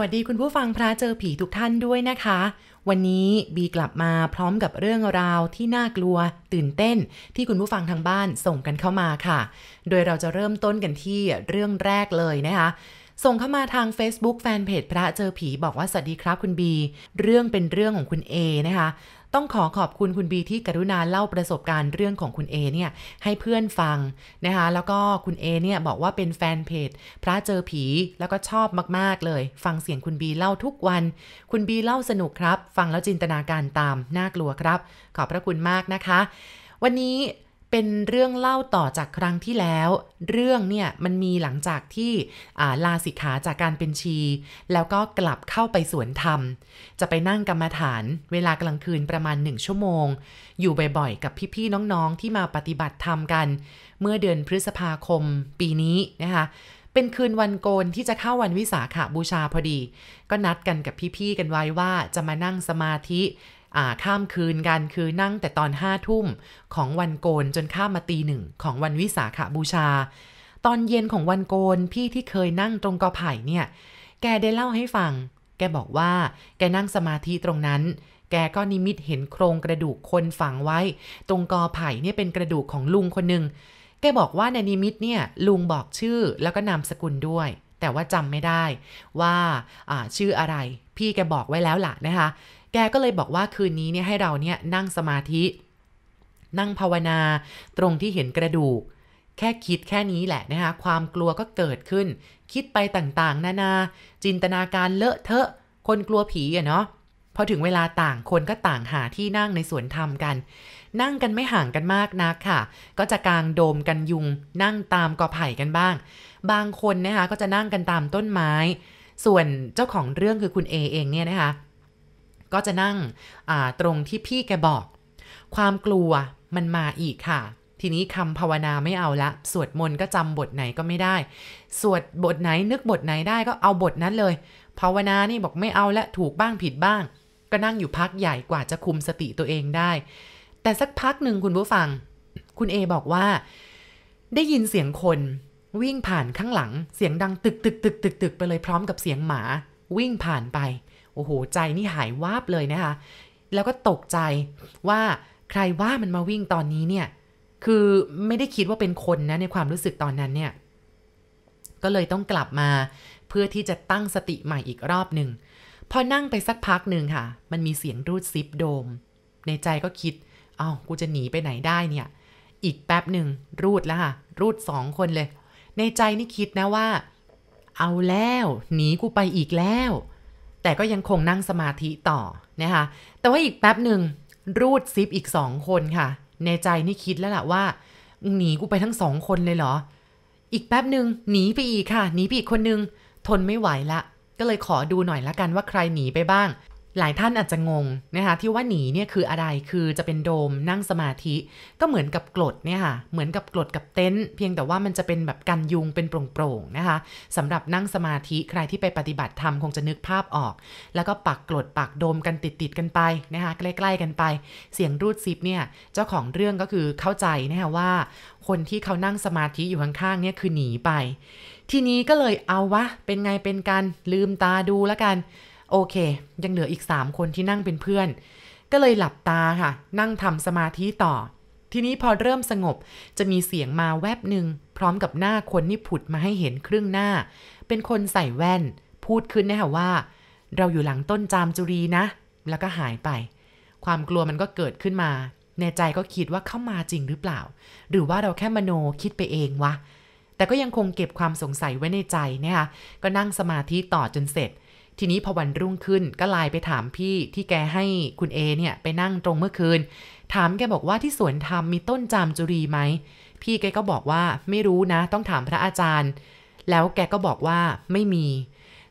วัสดีคุณผู้ฟังพระเจอผีทุกท่านด้วยนะคะ วันนี้บีกลับมาพร้อมกับเรื่องราวที่น่ากลัว ตื่นเต้น ที่คุณผู้ฟังทางบ้านส่งกันเข้ามาค่ะ โดยเราจะเริ่มต้นกันที่เรื่องแรกเลยนะคะ ส่งเข้ามาทาง Facebook แฟนเพจพระเจอผีบอกว่าสวัสดีครับคุณบี เรื่องเป็นเรื่องของคุณเอนะคะ ต้องขอขอบคุณคุณบีที่กรุณาเล่าประสบการณ์เรื่องของคุณเอเนี่ยให้เพื่อนฟังนะคะแล้วก็คุณเอเนี่ยบอกว่าเป็นแฟนเพจพระเจอผีแล้วก็ชอบมากๆเลย ฟังเสียงคุณบีเล่าทุกวัน คุณบีเล่าสนุกครับ ฟังแล้วจินตนาการตามน่ากลัวครับ ขอบพระคุณมากนะคะ วันนี้ เป็นเรื่องเล่าต่อจากครั้งที่แล้ว เรื่องเนี่ยมันมีหลังจากที่ลาสิกขาจากการเป็นชี แล้วก็กลับเข้าไปสวนธรรม จะไปนั่งกรรมฐาน เวลากลางคืนประมาณหนึ่งชั่วโมง อยู่บ่อยๆ กับพี่ๆน้องๆที่มาปฏิบัติธรรมกัน เมื่อเดือนพฤษภาคมปีนี้นะคะเป็นคืนวันโกนที่จะเข้าวันวิสาขาบูชาพอดี ก็นัดกันกับพี่ๆกันไว้ว่าจะมานั่งสมาธิ ข้ามคืนกันคือนั่งแต่ตอนห้าทุ่มของวันโกนจนข้ามมาตีหนึ่งของวันวิสาขาบูชา ตอนเย็นของวันโกนพี่ที่เคยนั่งตรงกอไผ่เนี่ย แกได้เล่าให้ฟัง แกบอกว่า แกนั่งสมาธิตรงนั้น แกก็นิมิตเห็นโครงกระดูกคนฝังไว้ ตรงกอไผ่เนี่ยเป็นกระดูกของลุงคนหนึ่งแกบอกว่าในนิมิตเนี่ยลุงบอกชื่อแล้วก็นามสกุลด้วย แต่ว่าจำไม่ได้ว่าชื่ออะไร พี่แกบอกไว้แล้วล่ะนะคะ แกก็เลยบอกว่าคืนนี้เนี่ยให้เราเนี่ยนั่งสมาธิ นั่งภาวนาตรงที่เห็นกระดูก แค่คิดแค่นี้แหละนะคะความกลัวก็เกิดขึ้น คิดไปต่างๆ นานา จินตนาการเลอะเทอะ คนกลัวผีอะเนาะพอถึงเวลาต่างคนก็ต่างหาที่นั่งในสวนธรรมกัน นั่งกันไม่ห่างกันมากนักค่ะ ก็จะกางโดมกันยุง นั่งตามกอไผ่กันบ้าง บางคนนะคะก็จะนั่งกันตามต้นไม้ ส่วนเจ้าของเรื่องคือคุณเอเองเนี่ยนะคะ ก็จะนั่งตรงที่พี่แกบอก ความกลัวมันมาอีกค่ะ ทีนี้คำภาวนาไม่เอาละ สวดมนต์ก็จำบทไหนก็ไม่ได้ สวดบทไหนนึกบทไหนได้ก็เอาบทนั้นเลย ภาวนานี่บอกไม่เอาละถูกบ้างผิดบ้าง ก็นั่งอยู่พักใหญ่กว่าจะคุมสติตัวเองได้ แต่สักพักหนึ่งคุณผู้ฟัง คุณเอบอกว่า ได้ยินเสียงคนวิ่งผ่านข้างหลัง เสียงดังตึกตึกตึกตึกตึกไปเลยพร้อมกับเสียงหมา วิ่งผ่านไป โอ้โห ใจนี่หายวาบเลยนะคะ แล้วก็ตกใจว่าใครว่ามันมาวิ่งตอนนี้เนี่ย คือไม่ได้คิดว่าเป็นคนนะในความรู้สึกตอนนั้นเนี่ย ก็เลยต้องกลับมาเพื่อที่จะตั้งสติใหม่อีกรอบหนึ่ง พอนั่งไปสักพักหนึ่งค่ะ มันมีเสียงรูดซิปโดม ในใจก็คิด เอา้า กูจะหนีไปไหนได้เนี่ย อีกแป๊บหนึ่งรูดแล้วค่ะ รูดสองคนเลย ในใจนี่คิดนะว่า เอาแล้ว หนีกูไปอีกแล้ว แต่ก็ยังคงนั่งสมาธิต่อนะคะ แต่ว่าอีกแป๊บหนึ่งรูดซิปอีกสองคนค่ะ ในใจนี่คิดแล้วล่ะว่า หนีกูไปทั้งสองคนเลยเหรอ อีกแป๊บหนึ่งหนีไปอีกค่ะ หนีไปอีกคนนึง ทนไม่ไหวละ ก็เลยขอดูหน่อยละกันว่าใครหนีไปบ้าง หลายท่านอาจจะงงนะคะที่ว่าหนีเนี่ยคืออะไรคือจะเป็นโดมนั่งสมาธิ ก็เหมือนกับกรดเนี่ยค่ะเหมือนกับกรดกับเต็นท์เพียงแต่ว่ามันจะเป็นแบบกันยุงเป็นโปร่งๆนะคะสำหรับนั่งสมาธิใครที่ไปปฏิบัติธรรมคงจะนึกภาพออก แล้วก็ปักกรดปักโดมกันติดๆกันไปนะคะใกล้ ๆ กันไป เสียงรูดซิปเนี่ยเจ้าของเรื่องก็คือเข้าใจนะคะว่า คนที่เขานั่งสมาธิอยู่ข้างๆเนี่ยคือหนีไป ทีนี้ก็เลยเอาวะเป็นไงเป็นกันลืมตาดูแล้วกัน โอเค ยังเหลืออีก 3 คนที่นั่งเป็นเพื่อน ก็เลยหลับตาค่ะ นั่งทำสมาธิต่อ ทีนี้พอเริ่มสงบจะมีเสียงมาแวบหนึ่งพร้อมกับหน้าคนนี่ผุดมาให้เห็นครึ่งหน้า เป็นคนใส่แว่น พูดขึ้นนะคะว่า เราอยู่หลังต้นจามจุรีนะ แล้วก็หายไป ความกลัวมันก็เกิดขึ้นมา ในใจก็คิดว่าเข้ามาจริงหรือเปล่า หรือว่าเราแค่มโนคิดไปเองวะแต่ก็ยังคงเก็บความสงสัยไว้ในใจนะคะก็นั่งสมาธิต่อจนเสร็จ ทีนี้พอวันรุ่งขึ้นก็ไลน์ไปถามพี่ที่แกให้คุณเอเนี่ยไปนั่งตรงเมื่อคืน ถามแกบอกว่าที่สวนธรรมมีต้นจามจุรีไหม พี่แกก็บอกว่าไม่รู้นะ ต้องถามพระอาจารย์ แล้วแกก็บอกว่าไม่มี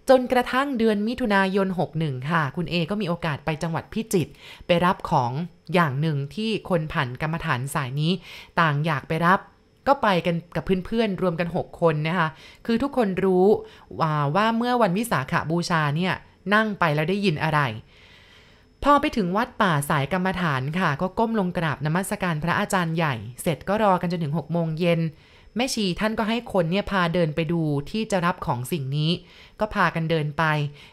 จนกระทั่งเดือนมิถุนายน 61 ค่ะ คุณเอก็มีโอกาสไปจังหวัดพิจิตรไปรับของอย่างหนึ่งที่คนผ่านกรรมฐานสายนี้ ต่างอยากไปรับ ก็ไปกันกับเพื่อนๆรวมกัน 6 คนนะคะคือทุกคนรู้ว่าวาเมื่อวันวิสาขาบูชาเนี่ยนั่งไปแล้วได้ยินอะไร พอไปถึงวัดป่าสายกรรมฐานค่ะ ก็ก้มลงกราบนมัสการพระอาจารย์ใหญ่ เสร็จก็รอกันจนถึง6โมงเย็นแม่ชีท่านก็ให้คนเนี่ยพาเดินไปดูที่จะรับของสิ่งนี้ ก็พากันเดินไป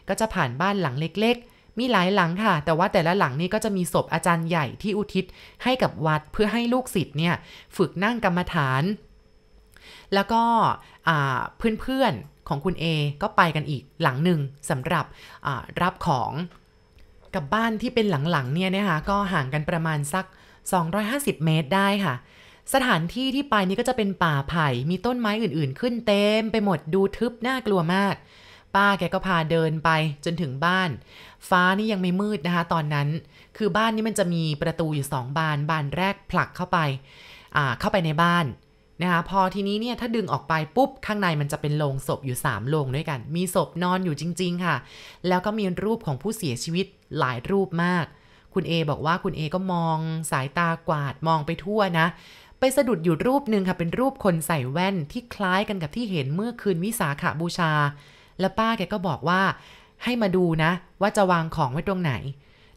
ก็จะผ่านบ้านหลังเล็กๆ มีหลายหลังค่ะ แต่ว่าแต่ละหลังนี้ก็จะมีศพอาจารย์ใหญ่ที่อุทิศให้กับวัดเพื่อให้ลูกศิษย์เนี่ยฝึกนั่งกรรมฐาน แล้วก็เพื่อนๆของคุณเอก็ไปกันอีกหลังหนึ่งสำหรับรับของกับบ้านที่เป็นหลังๆเนี่ยนะคะก็ห่างกันประมาณสัก 250 เมตรได้ค่ะสถานที่ที่ไปนี่ก็จะเป็นป่าไผ่ มีต้นไม้อื่นๆ ขึ้นเต็มไปหมดดูทึบน่ากลัวมาก ป้าแกก็พาเดินไปจนถึงบ้าน ฟ้านี่ยังไม่มืดนะคะ ตอนนั้น คือบ้านนี้มันจะมีประตูอยู่สองบาน บานแรกผลักเข้าไป อ่า เข้าไปในบ้านนะคะ พอทีนี้เนี่ยถ้าดึงออกไปปุ๊บ ข้างในมันจะเป็นโลงศพอยู่3โลงด้วยกัน มีศพนอนอยู่จริง ๆ ค่ะ แล้วก็มีรูปของผู้เสียชีวิตหลายรูปมาก คุณเอบอกว่าคุณเอก็มองสายตากวาดมองไปทั่วนะไปสะดุดอยู่รูปหนึ่งค่ะเป็นรูปคนใส่แว่นที่คล้ายกันกับที่เห็นเมื่อคืนวิสาขาบูชา แล้วป้าแกก็บอกว่า ให้มาดูนะ ว่าจะวางของไว้ตรงไหน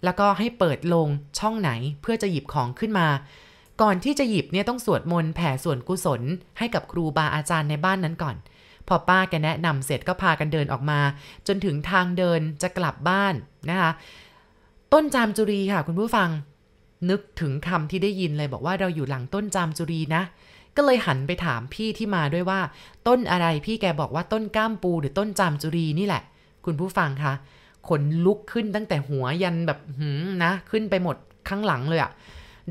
แล้วก็ให้เปิดลงช่องไหนเพื่อจะหยิบของขึ้นมา ก่อนที่จะหยิบเนี่ยต้องสวดมนต์แผ่ส่วนกุศล ให้กับครูบาอาจารย์ในบ้านนั้นก่อน พอป้าแกแนะนำเสร็จก็พากันเดินออกมา จนถึงทางเดินจะกลับบ้านนะคะต้นจามจุรีค่ะคุณผู้ฟัง นึกถึงคำที่ได้ยินเลยบอกว่าเราอยู่หลังต้นจามจุรีนะ ก็เลยหันไปถามพี่ที่มาด้วยว่า ต้นอะไรพี่แกบอกว่าต้นก้ามปูหรือต้นจามจุรีนี่แหละ คุณผู้ฟังคะขนลุกขึ้นตั้งแต่หัวยันแบบหืมนะ ขึ้นไปหมดข้างหลังเลยอะ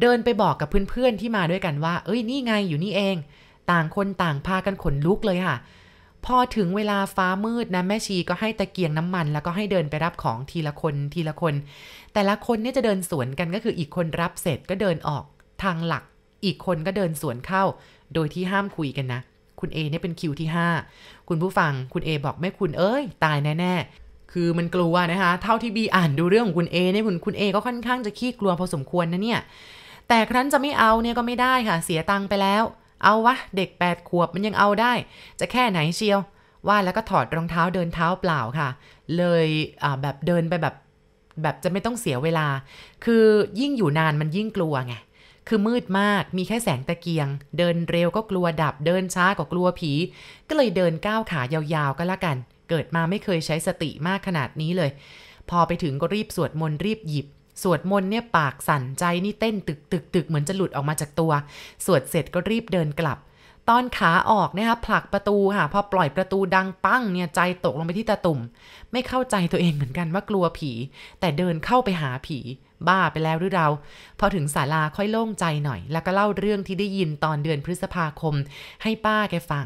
เดินไปบอกกับเพื่อนๆที่มาด้วยกันว่า เอ้ยนี่ไงอยู่นี่เอง ต่างคนต่างพากันขนลุกเลยค่ะ พอถึงเวลาฟ้ามืดนะแม่ชีก็ให้ตะเกียงน้ำมัน แล้วก็ให้เดินไปรับของทีละคนทีละคน แต่ละคนเนี่ยจะเดินสวนกันก็คืออีกคนรับเสร็จก็เดินออกทางหลัก อีกคนก็เดินสวนเข้า โดยที่ห้ามคุยกันนะ คุณเอเนี่ยเป็นคิวที่ 5 คุณผู้ฟังคุณเอบอกแม่คุณเอ้ย ตายแน่ๆ คือมันกลัวนะคะ เท่าที่บีอ่านดูเรื่องของคุณเอเนี่ยคุณคุณเอก็ค่อนข้างจะขี้กลัวพอสมควรนะเนี่ย แต่ครั้นจะไม่เอาเนี่ยก็ไม่ได้ค่ะ เสียตังค์ไปแล้ว เอาวะ เด็กแปดขวบมันยังเอาได้ จะแค่ไหนเชียว ว่าแล้วก็ถอดรองเท้าเดินเท้าเปล่าค่ะ เลยแบบเดินไปแบบแบบจะไม่ต้องเสียเวลา คือยิ่งอยู่นานมันยิ่งกลัวไง คือมืดมากมีแค่แสงตะเกียง เดินเร็วก็กลัวดับเดินช้าก็กลัวผี ก็เลยเดินก้าวขายาวๆก็แล้วกัน เกิดมาไม่เคยใช้สติมากขนาดนี้เลย พอไปถึงก็รีบสวดมนต์รีบหยิบ สวดมนต์เนี่ยปากสั่นใจนี่เต้นตึกตึกตึกเหมือนจะหลุดออกมาจากตัว สวดเสร็จก็รีบเดินกลับ ตอนขาออกนะคะผลักประตูค่ะพอปล่อยประตูดังปั้งเนี่ยใจตกลงไปที่ตาตุ่ม ไม่เข้าใจตัวเองเหมือนกันว่ากลัวผี แต่เดินเข้าไปหาผี บ้าไปแล้วหรือเรา พอถึงศาลาค่อยโล่งใจหน่อย แล้วก็เล่าเรื่องที่ได้ยินตอนเดือนพฤษภาคม ให้ป้าแกฟัง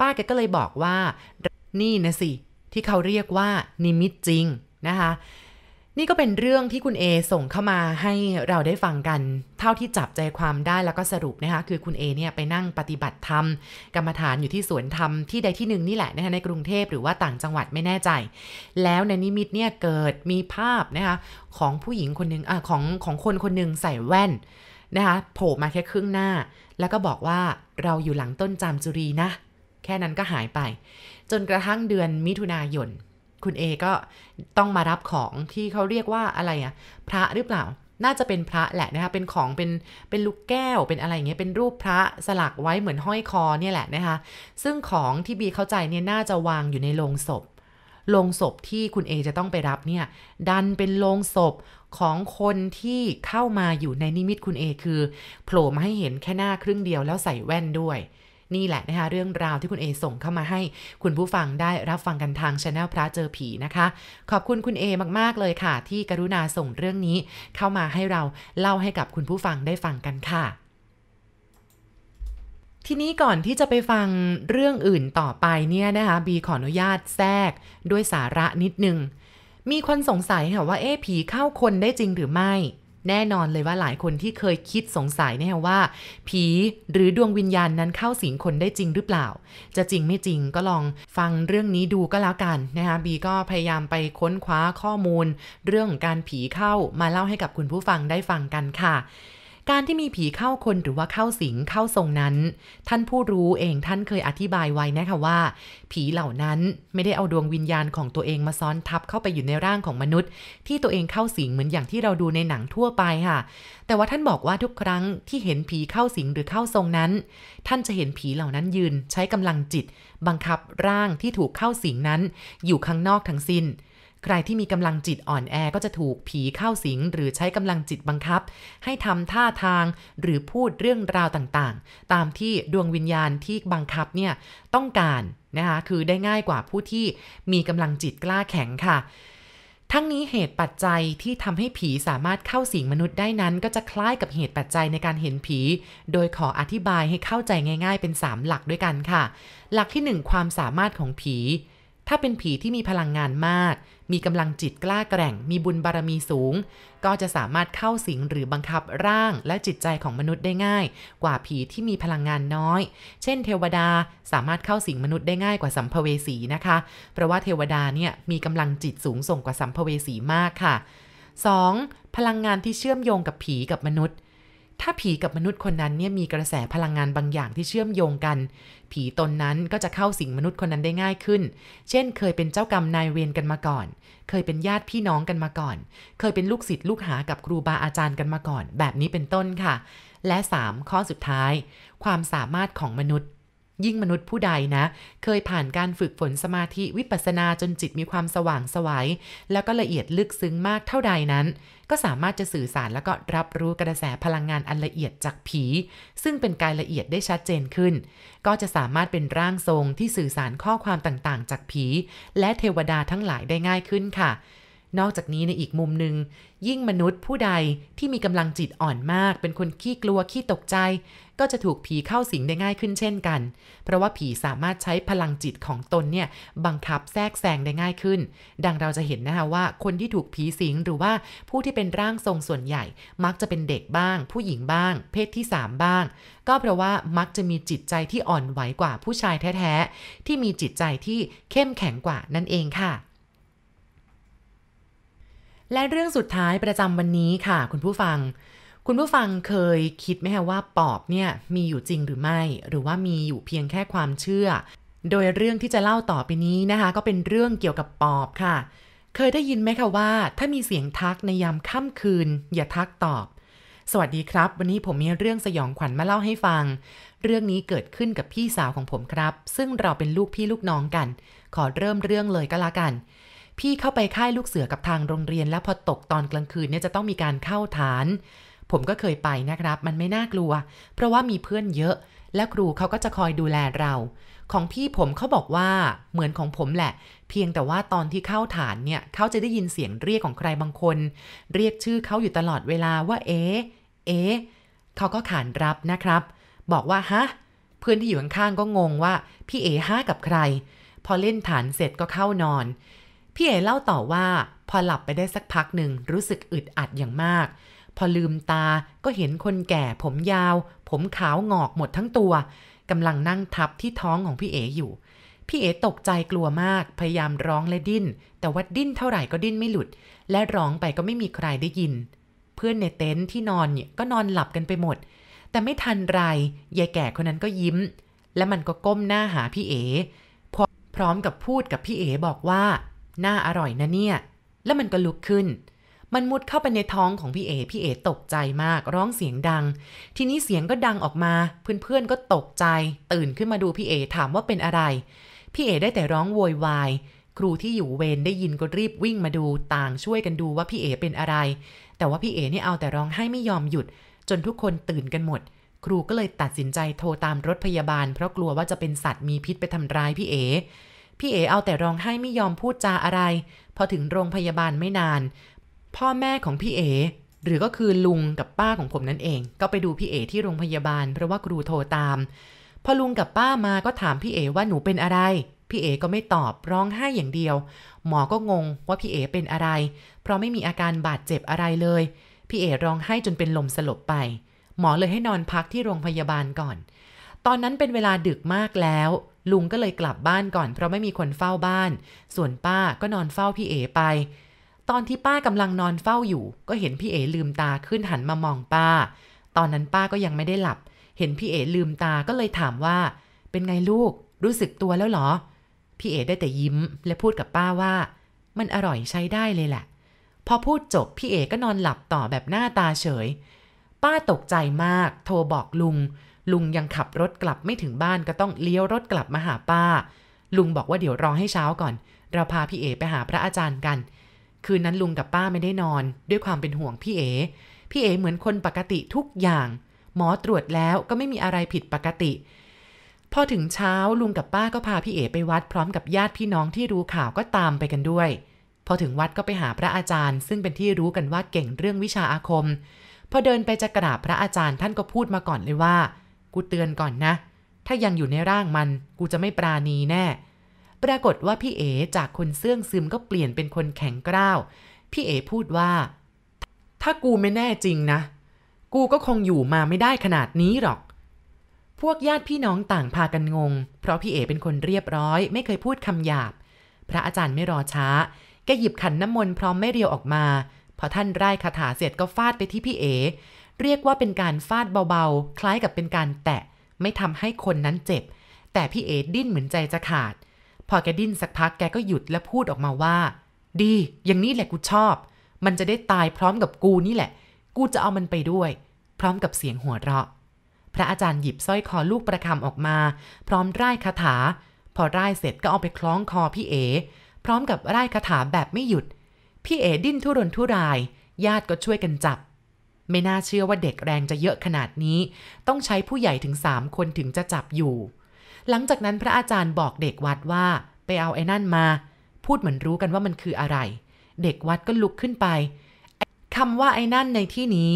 ป้าแกก็เลยบอกว่า นี่นะสิ ที่เขาเรียกว่านิมิตจริงนะคะ นี่ก็เป็นเรื่องที่คุณเอส่งเข้ามาให้เราได้ฟังกัน เท่าที่จับใจความได้แล้วก็สรุปนะคะคือคุณเอเนี่ยไปนั่งปฏิบัติธรรม กรรมฐานอยู่ที่สวนธรรมที่ใดที่หนึ่งนี่แหละนะคะในกรุงเทพหรือว่าต่างจังหวัดไม่แน่ใจ แล้วในนิมิตเนี่ยเกิดมีภาพนะคะของผู้หญิงคนหนึ่งอของของคนคนหนึ่งใส่แว่นนะคะโผล่มาแค่ครึ่งหน้า แล้วก็บอกว่าเราอยู่หลังต้นจามจุรีนะ แค่นั้นก็หายไป จนกระทั่งเดือนมิถุนายน คุณเอก็ต้องมารับของที่เขาเรียกว่าอะไรอะพระหรือเปล่า น่าจะเป็นพระแหละนะคะ เป็นของเป็นเป็นลูกแก้วเป็นอะไรเงี้ย เป็นรูปพระสลักไว้เหมือนห้อยคอเนี่ยแหละนะคะ ซึ่งของที่บีเข้าใจเนี่ยน่าจะวางอยู่ในโลงศพโลงศพที่คุณเอจะต้องไปรับเนี่ย ดันเป็นโลงศพของคนที่เข้ามาอยู่ในนิมิตคุณเอคือโผล่มาให้เห็นแค่หน้าครึ่งเดียวแล้วใส่แว่นด้วย นี่แหละนะคะเรื่องราวที่คุณเอส่งเข้ามาให้คุณผู้ฟังได้รับฟังกันทางช anel พระเจอผีนะคะ ขอบคุณคุณเอมากๆเลยค่ะ ที่กรุณาส่งเรื่องนี้เข้ามาให้เราเล่าให้กับคุณผู้ฟังได้ฟังกันค่ะทีนี้ก่อนที่จะไปฟังเรื่องอื่นต่อไปเนี่ยนะคะบีขออนุญาตแทรกด้วยสาระนิดนึง มีคนสงสัยค่ะว่าเอ๊ผีเข้าคนได้จริงหรือไม่ แน่นอนเลยว่าหลายคนที่เคยคิดสงสัยเนี่ยว่า ผีหรือดวงวิญญาณนั้นเข้าสิงคนได้จริงหรือเปล่า จะจริงไม่จริงก็ลองฟังเรื่องนี้ดูก็แล้วกันนะคะบีก็พยายามไปค้นคว้าข้อมูล เรื่องการผีเข้ามาเล่าให้กับคุณผู้ฟังได้ฟังกันค่ะ การที่มีผีเข้าคนหรือว่าเข้าสิงเข้าทรงนั้น ท่านผู้รู้เองท่านเคยอธิบายไว้นะคะว่า ผีเหล่านั้นไม่ได้เอาดวงวิญญาณของตัวเองมาซ้อนทับเข้าไปอยู่ในร่างของมนุษย์ ที่ตัวเองเข้าสิงเหมือนอย่างที่เราดูในหนังทั่วไปค่ะ แต่ว่าท่านบอกว่าทุกครั้งที่เห็นผีเข้าสิงหรือเข้าทรงนั้น ท่านจะเห็นผีเหล่านั้นยืนใช้กำลังจิต บังคับร่างที่ถูกเข้าสิงนั้น อยู่ข้างนอกทั้งสิ้น ใครที่มีกำลังจิตอ่อนแอก็จะถูกผีเข้าสิง หรือใช้กำลังจิตบังคับ ให้ทำท่าทาง หรือพูดเรื่องราวต่างๆ ตามที่ดวงวิญญาณที่บังคับเนี่ยต้องการนะคะคือได้ง่ายกว่าผู้ที่มีกำลังจิตกล้าแข็งค่ะ ทั้งนี้เหตุปัจจัยที่ทำให้ผีสามารถเข้าสิงมนุษย์ได้นั้น ก็จะคล้ายกับเหตุปัจจัยในการเห็นผี โดยขออธิบายให้เข้าใจง่าย ๆ เป็น 3 หลักด้วยกันค่ะ หลักที่ 1 ความสามารถของผี ถ้าเป็นผีที่มีพลังงานมาก มีกำลังจิตกล้าแกร่ง มีบุญบารมีสูง ก็จะสามารถเข้าสิงหรือบังคับร่างและจิตใจของมนุษย์ได้ง่าย กว่าผีที่มีพลังงานน้อย เช่น เทวดาสามารถเข้าสิงมนุษย์ได้ง่ายกว่าสัมภเวสีนะคะ เพราะว่าเทวดาเนี่ยมีกำลังจิตสูงส่งกว่าสัมภเวสีมากค่ะ 2. พลังงานที่เชื่อมโยงกับผีกับมนุษย์ ถ้าผีกับมนุษย์คนนั้นเนี่ยมีกระแสพลังงานบางอย่างที่เชื่อมโยงกัน ผีตนนั้นก็จะเข้าสิงมนุษย์คนนั้นได้ง่ายขึ้น เช่น เคยเป็นเจ้ากรรมนายเวรกันมาก่อน เคยเป็นญาติพี่น้องกันมาก่อน เคยเป็นลูกศิษย์ลูกหากับครูบาอาจารย์กันมาก่อน แบบนี้เป็นต้นค่ะ และ 3 ข้อสุดท้าย ความสามารถของมนุษย์ ยิ่งมนุษย์ผู้ใดนะ เคยผ่านการฝึกฝนสมาธิวิปัสนาจนจิตมีความสว่างสวยัย แล้วก็ละเอียดลึกซึ้งมากเท่าใดนั้น ก็สามารถจะสื่อสารแล้วก็รับรู้กระแสพลังงานอันละเอียดจากผี ซึ่งเป็นกายละเอียดได้ชัดเจนขึ้น ก็จะสามารถเป็นร่างทรงที่สื่อสารข้อความต่างๆ จากผี และเทวดาทั้งหลายได้ง่ายขึ้นค่ะ นอกจากนี้ในอีกมุมหนึ่งยิ่งมนุษย์ผู้ใดที่มีกำลังจิตอ่อนมาก เป็นคนขี้กลัวขี้ตกใจ ก็จะถูกผีเข้าสิงได้ง่ายขึ้นเช่นกัน เพราะว่าผีสามารถใช้พลังจิตของตนเนี่ยบังคับแทรกแซงได้ง่ายขึ้น ดังเราจะเห็นนะคะว่าคนที่ถูกผีสิงหรือว่าผู้ที่เป็นร่างทรงส่วนใหญ่ มักจะเป็นเด็กบ้าง ผู้หญิงบ้าง เพศที่ 3 บ้าง ก็เพราะว่ามักจะมีจิตใจที่อ่อนไหวกว่าผู้ชายแท้ๆที่มีจิตใจที่เข้มแข็งกว่านั่นเองค่ะ และเรื่องสุดท้ายประจำวันนี้ค่ะ คุณผู้ฟัง คุณผู้ฟังเคยคิดไหมคะว่าปอบเนี่ยมีอยู่จริงหรือไม่ หรือว่ามีอยู่เพียงแค่ความเชื่อ โดยเรื่องที่จะเล่าต่อไปนี้นะคะ ก็เป็นเรื่องเกี่ยวกับปอบค่ะ เคยได้ยินไหมคะว่า ถ้ามีเสียงทักในยามค่ำคืน อย่าทักตอบ สวัสดีครับ วันนี้ผมมีเรื่องสยองขวัญมาเล่าให้ฟัง เรื่องนี้เกิดขึ้นกับพี่สาวของผมครับ ซึ่งเราเป็นลูกพี่ลูกน้องกัน ขอเริ่มเรื่องเลยก็แล้วกัน พี่เข้าไปค่ายลูกเสือกับทางโรงเรียน แล้วพอตกตอนกลางคืนเนี่ยจะต้องมีการเข้าฐาน ผมก็เคยไปนะครับ มันไม่น่ากลัว เพราะว่ามีเพื่อนเยอะ และครูเขาก็จะคอยดูแลเรา ของพี่ผมเขาบอกว่าเหมือนของผมแหละ เพียงแต่ว่าตอนที่เข้าฐานเนี่ยเขาจะได้ยินเสียงเรียกของใครบางคน เรียกชื่อเขาอยู่ตลอดเวลาว่าเอ๊เอ๊เขาก็ขานรับนะครับ บอกว่าฮะเพื่อนที่อยู่ข้างๆก็งงว่า พี่เอ๋ห้ากับใคร พอเล่นฐานเสร็จก็เข้านอน พี่เอ๋เล่าต่อว่า พอหลับไปได้สักพักหนึ่งรู้สึกอึดอัดอย่างมาก พอลืมตาก็เห็นคนแก่ผมยาว ผมขาวงอกหมดทั้งตัวกำลังนั่งทับที่ท้องของพี่เอ๋อยู่ พี่เอ๋ตกใจกลัวมาก พยายามร้องและดิ้น แต่ว่าดิ้นเท่าไหร่ก็ดิ้นไม่หลุด และร้องไปก็ไม่มีใครได้ยิน เพื่อนในเต็นท์ที่นอนเนี่ยก็นอนหลับกันไปหมด แต่ไม่ทันไรยายแก่คนนั้นก็ยิ้ม และมันก็ก้มหน้าหาพี่เอ๋พร้อมกับพูดกับพี่เอ๋บอกว่า น่าอร่อยนะเนี่ย แล้วมันก็ลุกขึ้น มันมุดเข้าไปในท้องของพี่เอ พี่เอตกใจมาก ร้องเสียงดัง ทีนี้เสียงก็ดังออกมา เพื่อนๆก็ตกใจ ตื่นขึ้นมาดูพี่เอถามว่าเป็นอะไร พี่เอได้แต่ร้องโวยวายครูที่อยู่เวรได้ยินก็รีบวิ่งมาดูต่างช่วยกันดูว่าพี่เอเป็นอะไร แต่ว่าพี่เอนี่เอาแต่ร้องให้ไม่ยอมหยุด จนทุกคนตื่นกันหมด ครูก็เลยตัดสินใจโทรตามรถพยาบาล เพราะกลัวว่าจะเป็นสัตว์มีพิษไปทำร้ายพี่เอ พี่เอเอาแต่ร้องไห้ไม่ยอมพูดจาอะไร พอถึงโรงพยาบาลไม่นาน พ่อแม่ของพี่เอ หรือก็คือลุงกับป้าของผมนั่นเอง ก็ไปดูพี่เอที่โรงพยาบาล เพราะว่าครูโทรตาม พอลุงกับป้ามาก็ถามพี่เอว่าหนูเป็นอะไร พี่เอก็ไม่ตอบร้องไห้อย่างเดียว หมอก็งงว่าพี่เอเป็นอะไร เพราะไม่มีอาการบาดเจ็บอะไรเลย พี่เอร้องไห้จนเป็นลมสลบไป หมอเลยให้นอนพักที่โรงพยาบาลก่อน ตอนนั้นเป็นเวลาดึกมากแล้ว ลุงก็เลยกลับบ้านก่อนเพราะไม่มีคนเฝ้าบ้าน ส่วนป้าก็นอนเฝ้าพี่เอไป ตอนที่ป้ากำลังนอนเฝ้าอยู่ ก็เห็นพี่เอลืมตาขึ้นหันมามองป้า ตอนนั้นป้าก็ยังไม่ได้หลับ เห็นพี่เอลืมตาก็เลยถามว่า เป็นไงลูก รู้สึกตัวแล้วเหรอ พี่เอได้แต่ยิ้ม และพูดกับป้าว่า มันอร่อยใช้ได้เลยแหละ พอพูดจบพี่เอก็นอนหลับต่อแบบหน้าตาเฉย ป้าตกใจมาก โทรบอกลุง ลุงยังขับรถกลับไม่ถึงบ้านก็ต้องเลี้ยวรถกลับมาหาป้า ลุงบอกว่าเดี๋ยวรอให้เช้าก่อน เราพาพี่เอไปหาพระอาจารย์กัน คืนนั้นลุงกับป้าไม่ได้นอน ด้วยความเป็นห่วงพี่เอ พี่เอเหมือนคนปกติทุกอย่าง หมอตรวจแล้วก็ไม่มีอะไรผิดปกติ พอถึงเช้าลุงกับป้าก็พาพี่เอไปวัดพร้อมกับญาติพี่น้องที่รู้ข่าวก็ตามไปกันด้วย พอถึงวัดก็ไปหาพระอาจารย์ ซึ่งเป็นที่รู้กันว่าเก่งเรื่องวิชาอาคม พอเดินไปจะกราบพระอาจารย์ท่านก็พูดมาก่อนเลยว่า กูเตือนก่อนนะ ถ้ายังอยู่ในร่างมัน กูจะไม่ปราณีแน่ ปรากฏว่าพี่เอจากคนเสื่องซึมก็เปลี่ยนเป็นคนแข็งกร้าว พี่เอพูดว่า ถ้ากูไม่แน่จริงนะ กูก็คงอยู่มาไม่ได้ขนาดนี้หรอก พวกญาติพี่น้องต่างพากันงง เพราะพี่เอเป็นคนเรียบร้อย ไม่เคยพูดคำหยาบ พระอาจารย์ไม่รอช้า แกหยิบขันน้ำมนต์พร้อมไม่เรียวออกมา พอท่านไร้คาถาเสร็จก็ฟาดไปที่พี่เอ เรียกว่าเป็นการฟาดเบาๆ คล้ายกับเป็นการแตะ ไม่ทำให้คนนั้นเจ็บ แต่พี่เอดิ้นเหมือนใจจะขาด พอแกดิ้นสักพักแกก็หยุดและพูดออกมาว่า ดี อย่างนี้แหละกูชอบ มันจะได้ตายพร้อมกับกูนี่แหละ กูจะเอามันไปด้วย พร้อมกับเสียงหัวเราะ พระอาจารย์หยิบสร้อยคอลูกประคำออกมา พร้อมร่ายคาถา พอร่ายเสร็จก็เอาไปคล้องคอพี่เอ พร้อมกับร่ายคาถาแบบไม่หยุด พี่เอดิ้นทุรนทุราย ญาติก็ช่วยกันจับ ไม่น่าเชื่อว่าเด็กแรงจะเยอะขนาดนี้ ต้องใช้ผู้ใหญ่ถึงสามคนถึงจะจับอยู่ หลังจากนั้นพระอาจารย์บอกเด็กวัดว่า ไปเอาไอ้นั่นมา พูดเหมือนรู้กันว่ามันคืออะไร เด็กวัดก็ลุกขึ้นไปคำว่าไอ้นั่นในที่นี้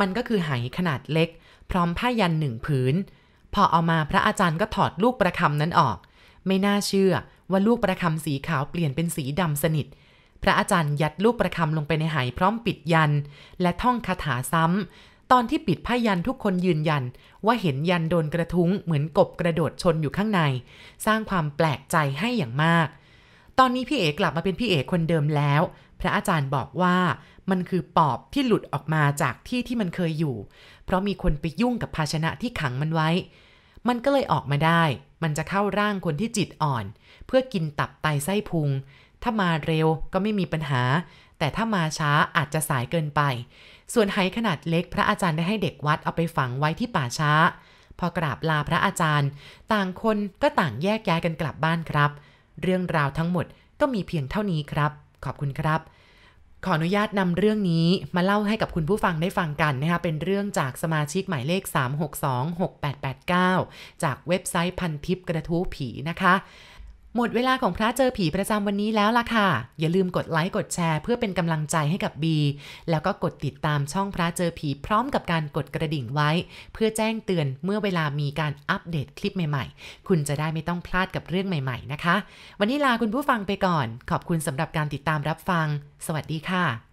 มันก็คือไหขนาดเล็ก พร้อมผ้ายันหนึ่งผืน พอเอามาพระอาจารย์ก็ถอดลูกประคำนั้นออก ไม่น่าเชื่อว่าลูกประคำสีขาวเปลี่ยนเป็นสีดำสนิท พระอาจารย์ยัดลูกประคำลงไปในไหพร้อมปิดยัน และท่องคาถาซ้ำ ตอนที่ปิดผ้ายันทุกคนยืนยัน ว่าเห็นยันโดนกระทุ้งเหมือนกบกระโดดชนอยู่ข้างใน สร้างความแปลกใจให้อย่างมาก ตอนนี้พี่เอกลับมาเป็นพี่เอกคนเดิมแล้ว พระอาจารย์บอกว่ามันคือปอบที่หลุดออกมาจากที่ที่มันเคยอยู่ เพราะมีคนไปยุ่งกับภาชนะที่ขังมันไว้ มันก็เลยออกมาได้ มันจะเข้าร่างคนที่จิตอ่อน เพื่อกินตับไตไส้พุง ถ้ามาเร็วก็ไม่มีปัญหา แต่ถ้ามาช้าอาจจะสายเกินไป ส่วนไหขนาดเล็กพระอาจารย์ได้ให้เด็กวัดเอาไปฝังไว้ที่ป่าช้า พอกราบลาพระอาจารย์ ต่างคนก็ต่างแยกย้ายกันกลับบ้านครับ เรื่องราวทั้งหมดก็มีเพียงเท่านี้ครับ ขอบคุณครับขออนุญาตนำเรื่องนี้มาเล่าให้กับคุณผู้ฟังได้ฟังกันนะคะเป็นเรื่องจากสมาชิกหมายเลข 3626889 จากเว็บไซต์พันทิปกระทู้ผีนะคะ หมดเวลาของพระเจอผีประจำวันนี้แล้วล่ะค่ะ อย่าลืมกดไลค์กดแชร์เพื่อเป็นกำลังใจให้กับบีแล้วก็กดติดตามช่องพระเจอผีพร้อมกับการกดกระดิ่งไว้ เพื่อแจ้งเตือนเมื่อเวลามีการอัปเดตคลิปใหม่ๆ คุณจะได้ไม่ต้องพลาดกับเรื่องใหม่ๆนะคะ วันนี้ลาคุณผู้ฟังไปก่อน ขอบคุณสำหรับการติดตามรับฟัง สวัสดีค่ะ